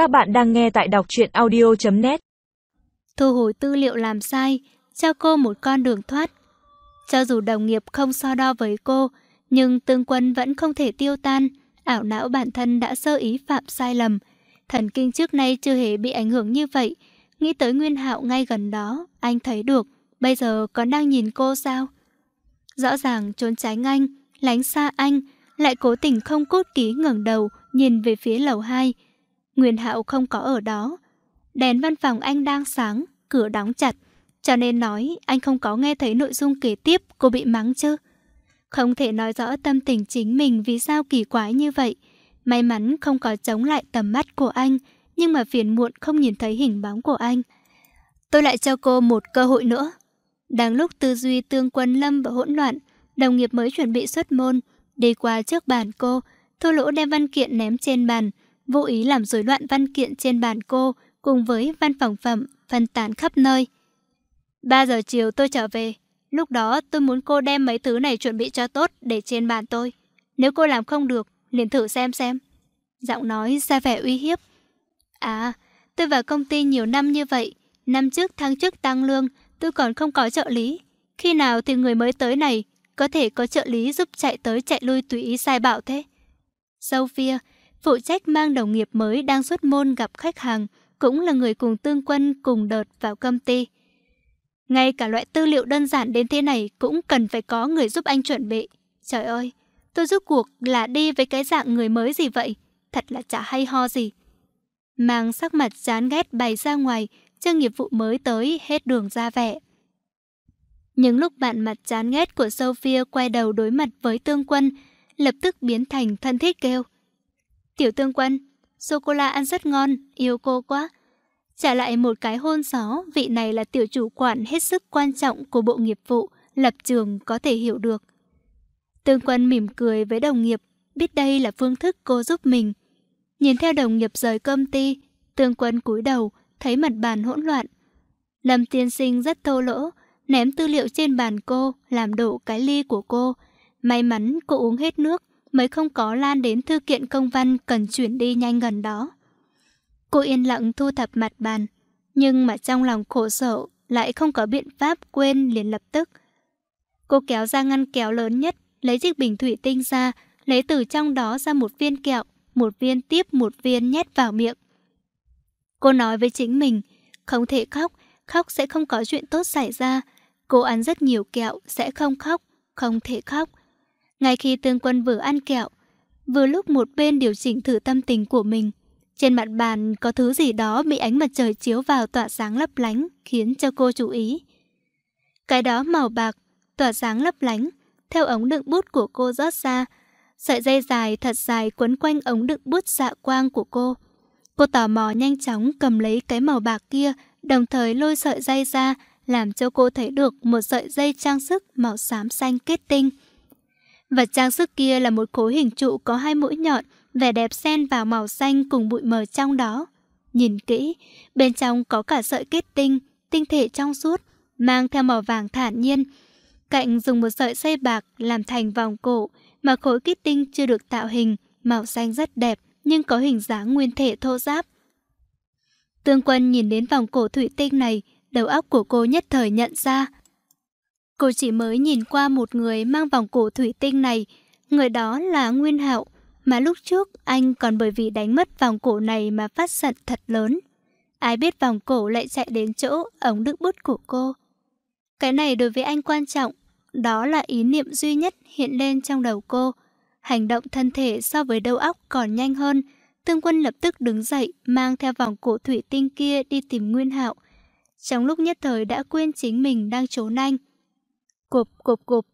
Các bạn đang nghe tại đọc truyện audio.net Thu hồi tư liệu làm sai, cho cô một con đường thoát. Cho dù đồng nghiệp không so đo với cô, nhưng tương quân vẫn không thể tiêu tan, ảo não bản thân đã sơ ý phạm sai lầm. Thần kinh trước nay chưa hề bị ảnh hưởng như vậy. Nghĩ tới Nguyên Hạo ngay gần đó, anh thấy được, bây giờ còn đang nhìn cô sao? Rõ ràng trốn tránh anh, lánh xa anh, lại cố tình không cốt ký ngẩng đầu, nhìn về phía lầu 2. Nguyên Hạo không có ở đó. Đèn văn phòng anh đang sáng, cửa đóng chặt. Cho nên nói anh không có nghe thấy nội dung kế tiếp cô bị mắng chứ. Không thể nói rõ tâm tình chính mình vì sao kỳ quái như vậy. May mắn không có chống lại tầm mắt của anh, nhưng mà phiền muộn không nhìn thấy hình bóng của anh. Tôi lại cho cô một cơ hội nữa. Đang lúc tư duy tương quân lâm và hỗn loạn, đồng nghiệp mới chuẩn bị xuất môn, đi qua trước bàn cô, thô lỗ đem văn kiện ném trên bàn, vô ý làm rối loạn văn kiện trên bàn cô cùng với văn phòng phẩm phân tán khắp nơi. 3 giờ chiều tôi trở về, lúc đó tôi muốn cô đem mấy thứ này chuẩn bị cho tốt để trên bàn tôi. Nếu cô làm không được, liền thử xem xem. Giọng nói ra vẻ uy hiếp. À, tôi vào công ty nhiều năm như vậy, năm trước tháng trước tăng lương, tôi còn không có trợ lý. Khi nào thì người mới tới này có thể có trợ lý giúp chạy tới chạy lui tùy ý sai bảo thế? Sophia, phụ trách mang đồng nghiệp mới đang xuất môn gặp khách hàng, cũng là người cùng tương quân cùng đợt vào công ty. Ngay cả loại tư liệu đơn giản đến thế này cũng cần phải có người giúp anh chuẩn bị. Trời ơi, tôi rút cuộc là đi với cái dạng người mới gì vậy? Thật là chả hay ho gì. Mang sắc mặt chán ghét bày ra ngoài, cho nghiệp vụ mới tới hết đường ra vẻ. Những lúc bạn mặt chán ghét của Sophia quay đầu đối mặt với tương quân, lập tức biến thành thân thiết kêu. Tiểu tương quân, sô-cô-la ăn rất ngon, yêu cô quá. Trả lại một cái hôn gió, vị này là tiểu chủ quản hết sức quan trọng của bộ nghiệp vụ, lập trường có thể hiểu được. Tương quân mỉm cười với đồng nghiệp, biết đây là phương thức cô giúp mình. Nhìn theo đồng nghiệp rời công ty, tương quân cúi đầu, thấy mặt bàn hỗn loạn. Lâm tiên sinh rất thô lỗ, ném tư liệu trên bàn cô, làm đổ cái ly của cô. May mắn cô uống hết nước, mới không có lan đến thư kiện công văn cần chuyển đi nhanh gần đó. Cô yên lặng thu thập mặt bàn, nhưng mà trong lòng khổ sở lại không có biện pháp quên liền lập tức. Cô kéo ra ngăn kéo lớn nhất, lấy chiếc bình thủy tinh ra, lấy từ trong đó ra một viên kẹo, một viên tiếp một viên nhét vào miệng. Cô nói với chính mình, không thể khóc, khóc sẽ không có chuyện tốt xảy ra. Cô ăn rất nhiều kẹo, sẽ không khóc, không thể khóc. Ngay khi tương quân vừa ăn kẹo, vừa lúc một bên điều chỉnh thử tâm tình của mình. Trên mặt bàn có thứ gì đó bị ánh mặt trời chiếu vào tỏa sáng lấp lánh, khiến cho cô chú ý. Cái đó màu bạc, tỏa sáng lấp lánh, theo ống đựng bút của cô rót ra. Sợi dây dài thật dài quấn quanh ống đựng bút dạ quang của cô. Cô tò mò nhanh chóng cầm lấy cái màu bạc kia, đồng thời lôi sợi dây ra, làm cho cô thấy được một sợi dây trang sức màu xám xanh kết tinh. Vật trang sức kia là một khối hình trụ có hai mũi nhọn, vẻ đẹp xen vào màu xanh cùng bụi mờ trong đó. Nhìn kỹ, bên trong có cả sợi kết tinh, tinh thể trong suốt, mang theo màu vàng thản nhiên. Cạnh dùng một sợi dây bạc làm thành vòng cổ, mà khối kết tinh chưa được tạo hình, màu xanh rất đẹp nhưng có hình dáng nguyên thể thô ráp. Tương quân nhìn đến vòng cổ thủy tinh này, đầu óc của cô nhất thời nhận ra. Cô chỉ mới nhìn qua một người mang vòng cổ thủy tinh này, người đó là Nguyên Hạo, mà lúc trước anh còn bởi vì đánh mất vòng cổ này mà phát giận thật lớn. Ai biết vòng cổ lại chạy đến chỗ ống đựng bút của cô. Cái này đối với anh quan trọng, đó là ý niệm duy nhất hiện lên trong đầu cô. Hành động thân thể so với đầu óc còn nhanh hơn. Tương quân lập tức đứng dậy, mang theo vòng cổ thủy tinh kia đi tìm Nguyên Hạo. Trong lúc nhất thời đã quên chính mình đang trốn anh. Cộp cộp cộp.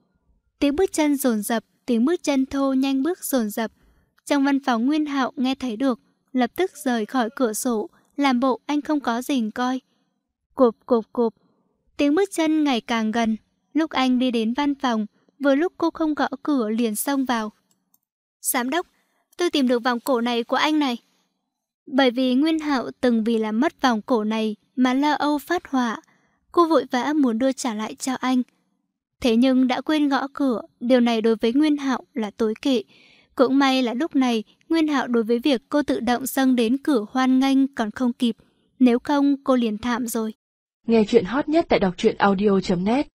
Tiếng bước chân dồn dập, tiếng bước chân thô nhanh bước dồn dập. Trong văn phòng Nguyên Hạo nghe thấy được, lập tức rời khỏi cửa sổ, làm bộ anh không có gì coi. Cộp cộp cộp. Tiếng bước chân ngày càng gần. Lúc anh đi đến văn phòng, vừa lúc cô không gõ cửa liền xông vào. Giám đốc, tôi tìm được vòng cổ này của anh này. Bởi vì Nguyên Hạo từng vì làm mất vòng cổ này mà lo âu phát hỏa, cô vội vã muốn đưa trả lại cho anh. Thế nhưng đã quên gõ cửa, điều này đối với Nguyên Hạo là tối kỵ. Cũng may là lúc này, Nguyên Hạo đối với việc cô tự động dâng đến cửa hoan nghênh còn không kịp. Nếu không, cô liền thảm rồi. Nghe chuyện hot nhất tại đọc truyện audio.net